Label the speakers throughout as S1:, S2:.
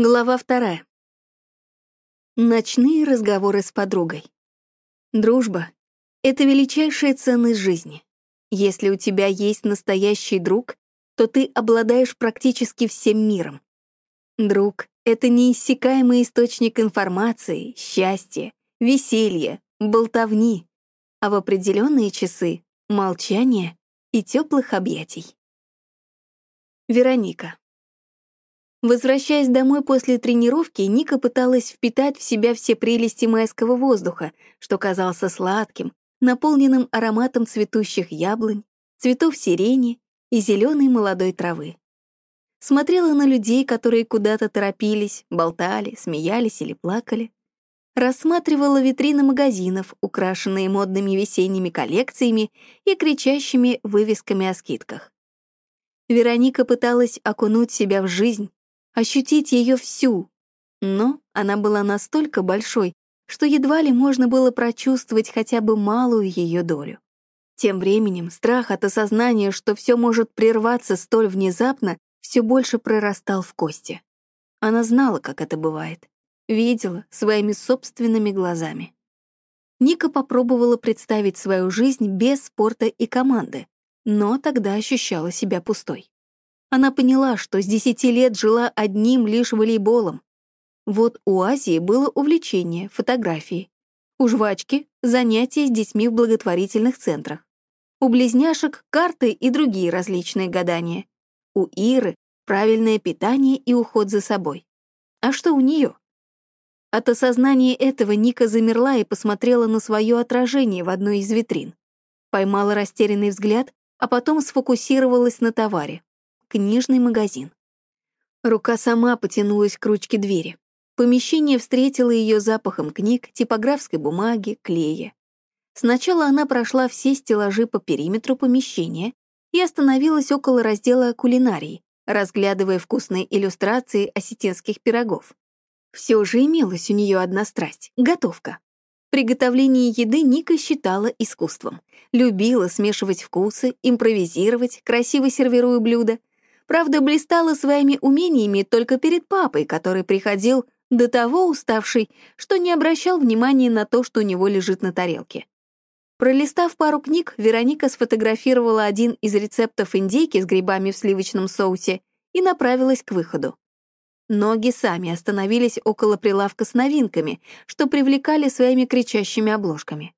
S1: Глава вторая. Ночные разговоры с подругой. Дружба — это величайшая ценность жизни. Если у тебя есть настоящий друг, то ты обладаешь практически всем миром. Друг — это неиссякаемый источник информации, счастья, веселья, болтовни, а в определенные часы — молчания и теплых объятий. Вероника. Возвращаясь домой после тренировки, Ника пыталась впитать в себя все прелести майского воздуха, что казался сладким, наполненным ароматом цветущих яблонь, цветов сирени и зеленой молодой травы. Смотрела на людей, которые куда-то торопились, болтали, смеялись или плакали. Рассматривала витрины магазинов, украшенные модными весенними коллекциями и кричащими вывесками о скидках. Вероника пыталась окунуть себя в жизнь, ощутить ее всю. Но она была настолько большой, что едва ли можно было прочувствовать хотя бы малую ее долю. Тем временем страх от осознания, что все может прерваться столь внезапно, все больше прорастал в кости. Она знала, как это бывает. Видела своими собственными глазами. Ника попробовала представить свою жизнь без спорта и команды, но тогда ощущала себя пустой. Она поняла, что с десяти лет жила одним лишь волейболом. Вот у Азии было увлечение, фотографии. У жвачки — занятия с детьми в благотворительных центрах. У близняшек — карты и другие различные гадания. У Иры — правильное питание и уход за собой. А что у нее? От осознания этого Ника замерла и посмотрела на свое отражение в одной из витрин. Поймала растерянный взгляд, а потом сфокусировалась на товаре книжный магазин. Рука сама потянулась к ручке двери. Помещение встретило ее запахом книг, типографской бумаги, клея. Сначала она прошла все стеллажи по периметру помещения и остановилась около раздела кулинарии, разглядывая вкусные иллюстрации осетинских пирогов. Все же имелась у нее одна страсть — готовка. Приготовление еды Ника считала искусством. Любила смешивать вкусы, импровизировать, красиво сервируя блюда, Правда, блистала своими умениями только перед папой, который приходил до того уставший, что не обращал внимания на то, что у него лежит на тарелке. Пролистав пару книг, Вероника сфотографировала один из рецептов индейки с грибами в сливочном соусе и направилась к выходу. Ноги сами остановились около прилавка с новинками, что привлекали своими кричащими обложками.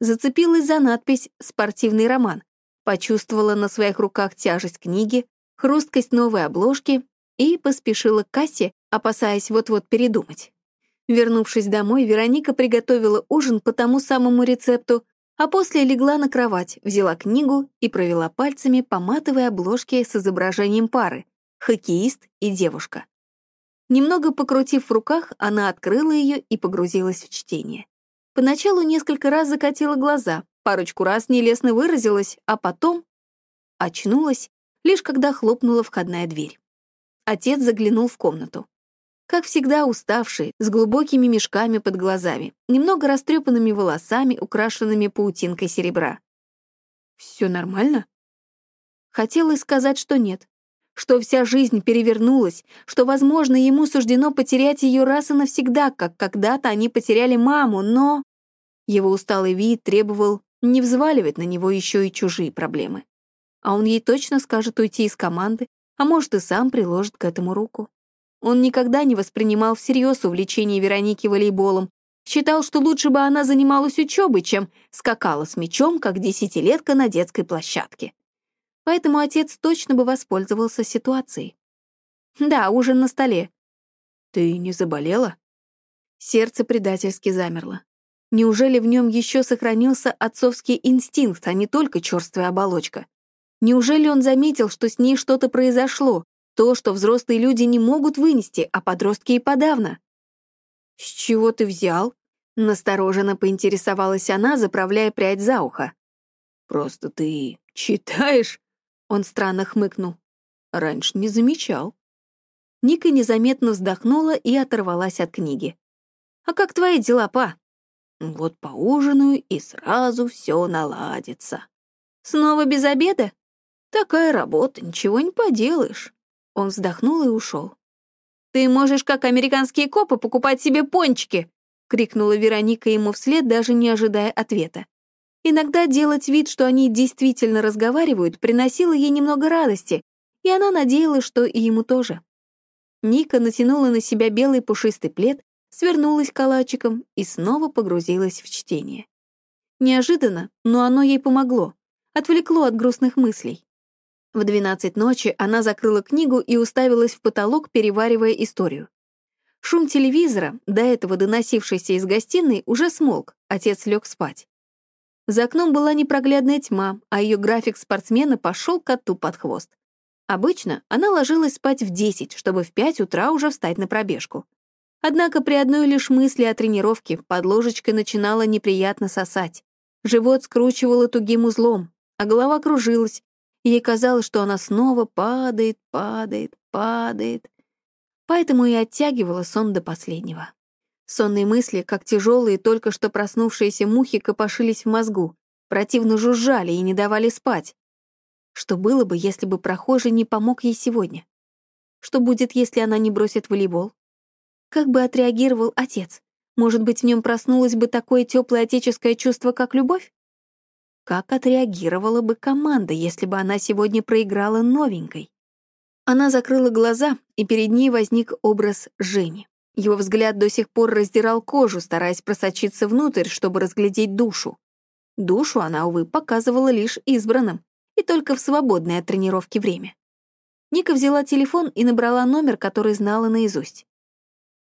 S1: Зацепилась за надпись «Спортивный роман», почувствовала на своих руках тяжесть книги, хрусткость новой обложки и поспешила к кассе, опасаясь вот-вот передумать. Вернувшись домой, Вероника приготовила ужин по тому самому рецепту, а после легла на кровать, взяла книгу и провела пальцами по матовой обложке с изображением пары — хоккеист и девушка. Немного покрутив в руках, она открыла ее и погрузилась в чтение. Поначалу несколько раз закатила глаза, парочку раз нелестно выразилась, а потом очнулась лишь когда хлопнула входная дверь. Отец заглянул в комнату. Как всегда уставший, с глубокими мешками под глазами, немного растрепанными волосами, украшенными паутинкой серебра. Все нормально?» Хотелось сказать, что нет, что вся жизнь перевернулась, что, возможно, ему суждено потерять ее раз и навсегда, как когда-то они потеряли маму, но... Его усталый вид требовал не взваливать на него еще и чужие проблемы а он ей точно скажет уйти из команды, а может и сам приложит к этому руку. Он никогда не воспринимал всерьез увлечение Вероники волейболом, считал, что лучше бы она занималась учебой, чем скакала с мячом, как десятилетка на детской площадке. Поэтому отец точно бы воспользовался ситуацией. Да, ужин на столе. Ты не заболела? Сердце предательски замерло. Неужели в нем еще сохранился отцовский инстинкт, а не только черствая оболочка? Неужели он заметил, что с ней что-то произошло, то, что взрослые люди не могут вынести, а подростки и подавно? «С чего ты взял?» — настороженно поинтересовалась она, заправляя прядь за ухо. «Просто ты читаешь?» — он странно хмыкнул. «Раньше не замечал». Ника незаметно вздохнула и оторвалась от книги. «А как твои дела, па?» «Вот поужинаю, и сразу все наладится». «Снова без обеда?» Такая работа, ничего не поделаешь. Он вздохнул и ушел. Ты можешь, как американские копы, покупать себе пончики!» — крикнула Вероника ему вслед, даже не ожидая ответа. Иногда делать вид, что они действительно разговаривают, приносило ей немного радости, и она надеялась, что и ему тоже. Ника натянула на себя белый пушистый плед, свернулась калачиком и снова погрузилась в чтение. Неожиданно, но оно ей помогло, отвлекло от грустных мыслей. В двенадцать ночи она закрыла книгу и уставилась в потолок, переваривая историю. Шум телевизора, до этого доносившийся из гостиной, уже смолк, отец лег спать. За окном была непроглядная тьма, а ее график спортсмена пошел коту под хвост. Обычно она ложилась спать в 10, чтобы в 5 утра уже встать на пробежку. Однако при одной лишь мысли о тренировке под ложечкой начинала неприятно сосать. Живот скручивало тугим узлом, а голова кружилась, ей казалось, что она снова падает, падает, падает. Поэтому и оттягивала сон до последнего. Сонные мысли, как тяжелые, только что проснувшиеся мухи, копошились в мозгу, противно жужжали и не давали спать. Что было бы, если бы прохожий не помог ей сегодня? Что будет, если она не бросит волейбол? Как бы отреагировал отец? Может быть, в нем проснулось бы такое теплое отеческое чувство, как любовь? Как отреагировала бы команда, если бы она сегодня проиграла новенькой? Она закрыла глаза, и перед ней возник образ Жени. Его взгляд до сих пор раздирал кожу, стараясь просочиться внутрь, чтобы разглядеть душу. Душу она, увы, показывала лишь избранным, и только в свободное от тренировки время. Ника взяла телефон и набрала номер, который знала наизусть.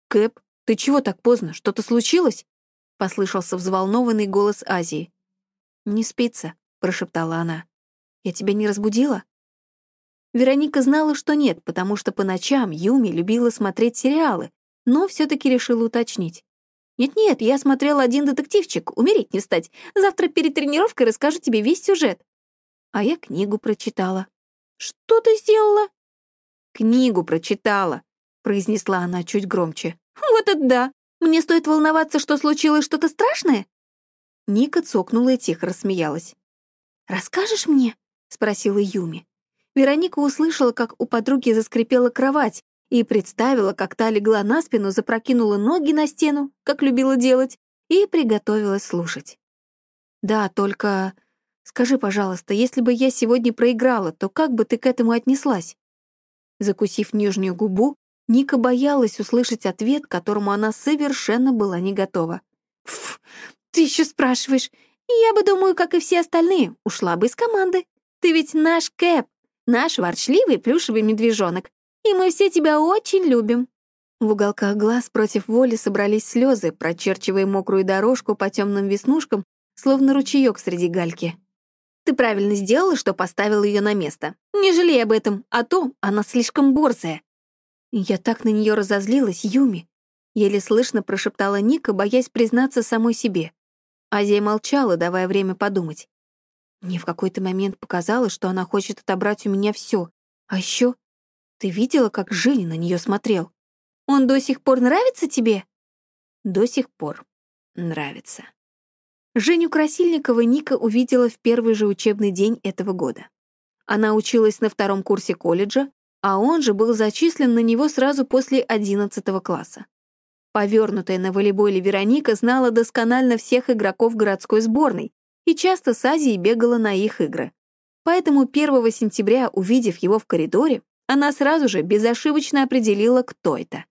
S1: «Кэп, ты чего так поздно? Что-то случилось?» — послышался взволнованный голос Азии. «Не спится», — прошептала она. «Я тебя не разбудила?» Вероника знала, что нет, потому что по ночам Юми любила смотреть сериалы, но все таки решила уточнить. «Нет-нет, я смотрел один детективчик, умереть не стать. Завтра перед тренировкой расскажу тебе весь сюжет». А я книгу прочитала. «Что ты сделала?» «Книгу прочитала», — произнесла она чуть громче. «Вот это да! Мне стоит волноваться, что случилось что-то страшное?» Ника цокнула и тихо рассмеялась. «Расскажешь мне?» — спросила Юми. Вероника услышала, как у подруги заскрипела кровать, и представила, как та легла на спину, запрокинула ноги на стену, как любила делать, и приготовилась слушать. «Да, только скажи, пожалуйста, если бы я сегодня проиграла, то как бы ты к этому отнеслась?» Закусив нижнюю губу, Ника боялась услышать ответ, к которому она совершенно была не готова. «Фу, ты еще спрашиваешь. Я бы, думаю, как и все остальные, ушла бы из команды. Ты ведь наш Кэп, наш ворчливый плюшевый медвежонок и мы все тебя очень любим». В уголках глаз против воли собрались слезы, прочерчивая мокрую дорожку по темным веснушкам, словно ручеек среди гальки. «Ты правильно сделала, что поставила ее на место. Не жалей об этом, а то она слишком борзая». Я так на нее разозлилась, Юми. Еле слышно прошептала Ника, боясь признаться самой себе. Азия молчала, давая время подумать. Мне в какой-то момент показалось, что она хочет отобрать у меня все. А еще ты видела, как Женя на нее смотрел? Он до сих пор нравится тебе? До сих пор нравится. Женю Красильникова Ника увидела в первый же учебный день этого года. Она училась на втором курсе колледжа, а он же был зачислен на него сразу после 11 класса. Повернутая на волейболе Вероника знала досконально всех игроков городской сборной и часто с Азией бегала на их игры. Поэтому 1 сентября, увидев его в коридоре, она сразу же безошибочно определила, кто это.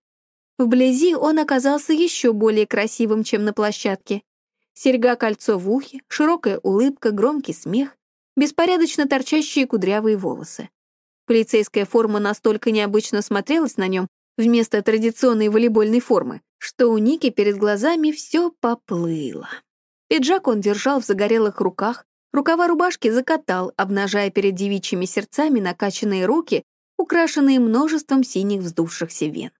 S1: Вблизи он оказался еще более красивым, чем на площадке. Серьга-кольцо в ухе, широкая улыбка, громкий смех, беспорядочно торчащие кудрявые волосы. Полицейская форма настолько необычно смотрелась на нем вместо традиционной волейбольной формы, что у Ники перед глазами все поплыло. Пиджак он держал в загорелых руках, рукава рубашки закатал, обнажая перед девичьими сердцами накачанные руки украшенные множеством синих вздувшихся вен.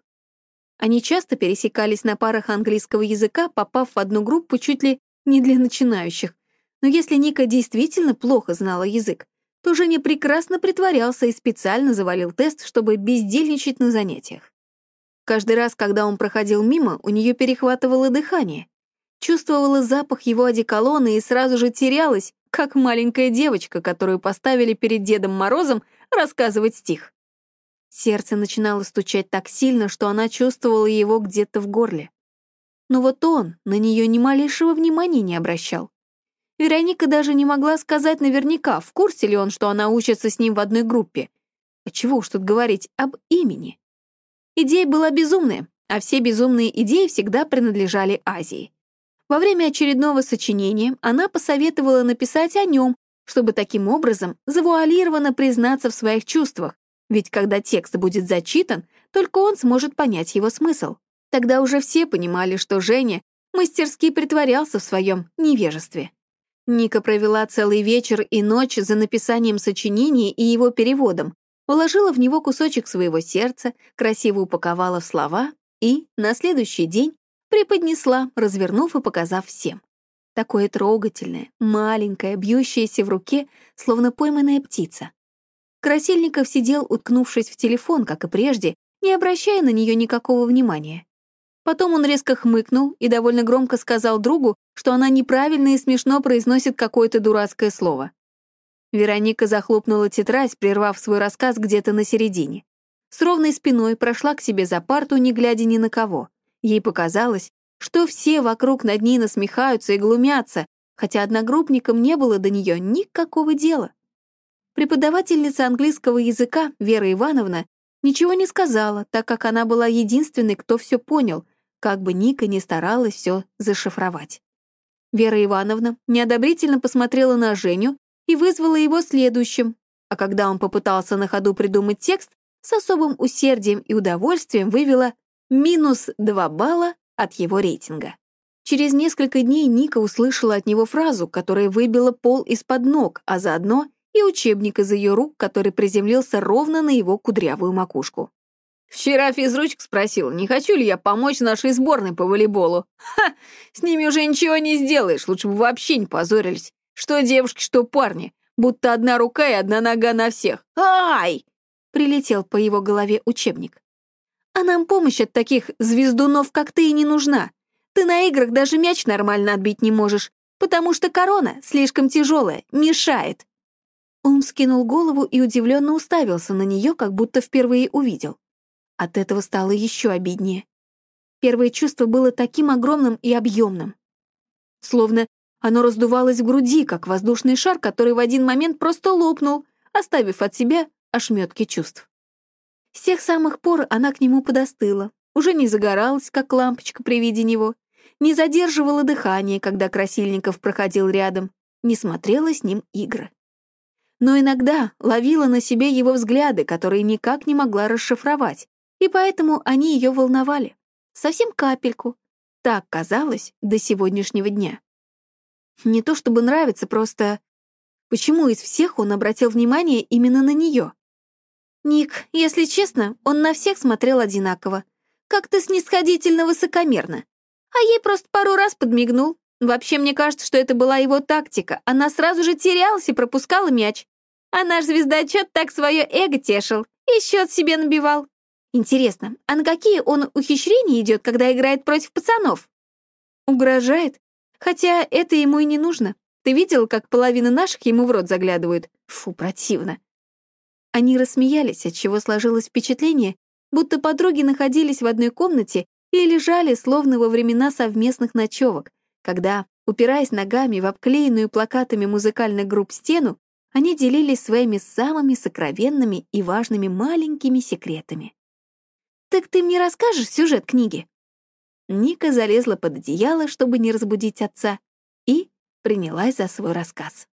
S1: Они часто пересекались на парах английского языка, попав в одну группу чуть ли не для начинающих. Но если Ника действительно плохо знала язык, то Женя прекрасно притворялся и специально завалил тест, чтобы бездельничать на занятиях. Каждый раз, когда он проходил мимо, у нее перехватывало дыхание. Чувствовала запах его одеколона и сразу же терялась, как маленькая девочка, которую поставили перед Дедом Морозом рассказывать стих. Сердце начинало стучать так сильно, что она чувствовала его где-то в горле. Но вот он на нее ни малейшего внимания не обращал. Вероника даже не могла сказать наверняка, в курсе ли он, что она учится с ним в одной группе. А чего уж тут говорить об имени. Идея была безумная, а все безумные идеи всегда принадлежали Азии. Во время очередного сочинения она посоветовала написать о нем, чтобы таким образом завуалированно признаться в своих чувствах, ведь когда текст будет зачитан, только он сможет понять его смысл. Тогда уже все понимали, что Женя мастерски притворялся в своем невежестве. Ника провела целый вечер и ночь за написанием сочинения и его переводом, уложила в него кусочек своего сердца, красиво упаковала в слова и, на следующий день, преподнесла, развернув и показав всем. Такое трогательное, маленькое, бьющееся в руке, словно пойманная птица. Красильников сидел, уткнувшись в телефон, как и прежде, не обращая на нее никакого внимания. Потом он резко хмыкнул и довольно громко сказал другу, что она неправильно и смешно произносит какое-то дурацкое слово. Вероника захлопнула тетрадь, прервав свой рассказ где-то на середине. С ровной спиной прошла к себе за парту, не глядя ни на кого. Ей показалось, что все вокруг над ней насмехаются и глумятся, хотя одногруппникам не было до нее никакого дела. Преподавательница английского языка Вера Ивановна ничего не сказала, так как она была единственной, кто все понял, как бы Ника не старалась все зашифровать. Вера Ивановна неодобрительно посмотрела на Женю и вызвала его следующим, а когда он попытался на ходу придумать текст, с особым усердием и удовольствием вывела минус 2 балла от его рейтинга. Через несколько дней Ника услышала от него фразу, которая выбила пол из-под ног, а заодно и учебник из ее рук, который приземлился ровно на его кудрявую макушку. Вчера физручка спросил, не хочу ли я помочь нашей сборной по волейболу. Ха! С ними уже ничего не сделаешь, лучше бы вообще не позорились. Что девушки, что парни. Будто одна рука и одна нога на всех. Ай! Прилетел по его голове учебник. А нам помощь от таких звездунов, как ты, и не нужна. Ты на играх даже мяч нормально отбить не можешь, потому что корона слишком тяжелая, мешает. Он скинул голову и удивленно уставился на нее, как будто впервые увидел. От этого стало еще обиднее. Первое чувство было таким огромным и объемным. Словно оно раздувалось в груди, как воздушный шар, который в один момент просто лопнул, оставив от себя ошметки чувств. С тех самых пор она к нему подостыла, уже не загоралась, как лампочка при виде него, не задерживала дыхание, когда Красильников проходил рядом, не смотрела с ним игры. Но иногда ловила на себе его взгляды, которые никак не могла расшифровать, и поэтому они ее волновали. Совсем капельку. Так казалось до сегодняшнего дня. Не то чтобы нравится, просто... Почему из всех он обратил внимание именно на нее? Ник, если честно, он на всех смотрел одинаково. Как-то снисходительно высокомерно. А ей просто пару раз подмигнул. Вообще, мне кажется, что это была его тактика. Она сразу же терялась и пропускала мяч. А наш звездочет так свое эго тешил и счет себе набивал. Интересно, а на какие он ухищрения идет, когда играет против пацанов? Угрожает? Хотя это ему и не нужно. Ты видел, как половина наших ему в рот заглядывают? Фу, противно. Они рассмеялись, отчего сложилось впечатление, будто подруги находились в одной комнате и лежали словно во времена совместных ночевок, когда, упираясь ногами в обклеенную плакатами музыкальных групп стену, они делились своими самыми сокровенными и важными маленькими секретами. «Так ты мне расскажешь сюжет книги?» Ника залезла под одеяло, чтобы не разбудить отца, и принялась за свой рассказ.